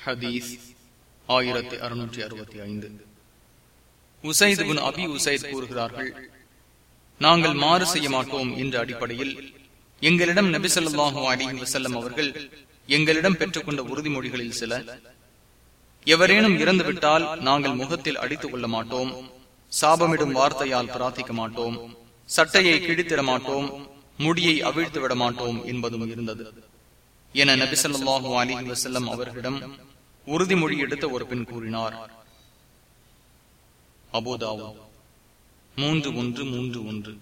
ஹதீஸ் ஆயிரத்தி அறுநூற்றி அறுபத்தி ஐந்து. உசைத் பின் அபி உசைத் கூறுகிறார்கள் நாங்கள் மாறு செய்ய மாட்டோம் என்ற அடிப்படையில் எங்களிடம் நபிசல்லாஹு அலி வசல்லம் அவர்கள் எங்களிடம் பெற்றுக்கொண்ட உறுதிமொழிகளில் சில எவரேனும் இறந்துவிட்டால் நாங்கள் முகத்தில் அடித்துக் கொள்ள மாட்டோம் சாபமிடும் வார்த்தையால் பிரார்த்திக்க மாட்டோம் சட்டையை கிழித்திட மாட்டோம் முடியை அவிழ்த்து விட மாட்டோம் என்பதும் இருந்தது. என நபிசல்லாஹு அலிஹி வசல்லம் அவர்களிடம் உறுதிமொழி எடுத்த ஒரு பெண் கூறினார். அபோதாவோ மூன்று ஒன்று மூன்று ஒன்று.